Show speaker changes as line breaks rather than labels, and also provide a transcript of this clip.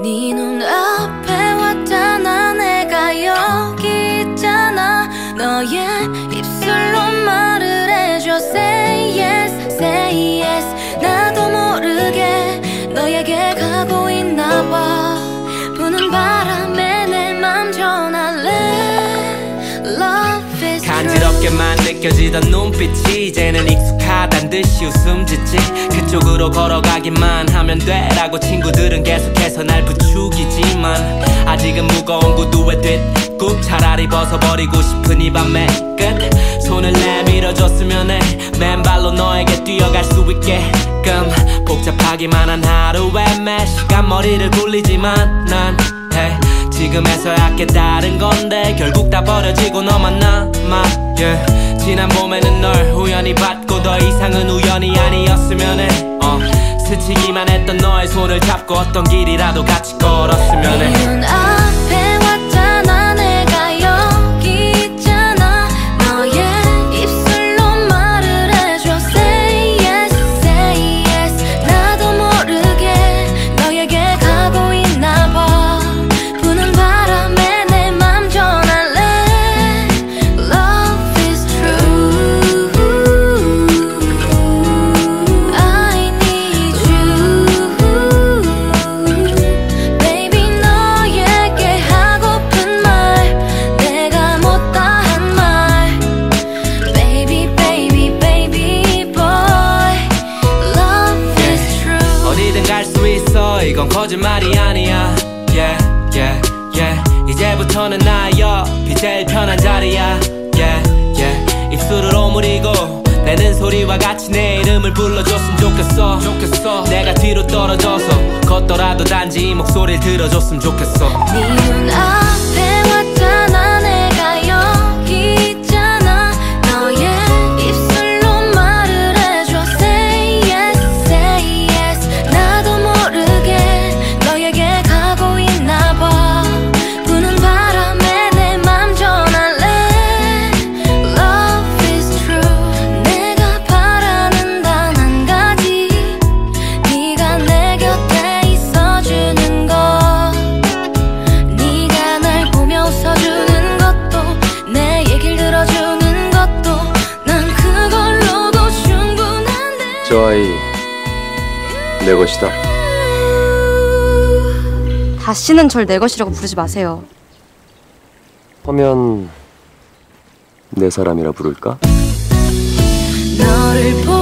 네 눈앞에 왔잖아. 내가 여기 있잖아. 너의 입술로 말을 해줘. Say yes, say yes. 나도 모르게 너에게 가고 있나 봐. 부는 바람에 내 맘 전할래? Love is
간지럽게만 느껴지던 눈빛이 이제는 익숙하단 듯이 웃음 짓지 그쪽으로 걸어가기만 하면 돼라고 친구들은 계속해서 날 부추기지만 아직은 무거운 구두에 뒷굽 차라리 벗어버리고 싶은 이 밤의 끝 손을 내밀어줬으면 해 맨발로 너에게 뛰어갈 수 있게끔 복잡하기만 한 하루에 매 시간 머리를 굴리지만 난 해. 지금에서야 깨달은 건데 결국 다 버려지고 너만 남아 yeah. 지난 봄에는 널 우연히 봤고 더 이상은 우연이 아니었으면 해 어. 스치기만 했던 너의 손을 잡고 어떤 길이라도 같이 걸었으면 해 이건 거짓말이 아니야. Yeah yeah yeah. 이제부터는 나의 옆이 제일 편한 자리야. Yeah yeah. 입술을 오므리고 내는 소리와 같이 내 이름을 불러줬으면 좋겠어. 좋겠어. 내가 뒤로 떨어져서 걷더라도 단지 이 목소리를 들어줬으면 좋겠어.
네 눈앞에
아이 내 것이다.
다시는 절 내 것이라고 부르지 마세요.
하면 내 사람이라 부를까?
너를 웃잖아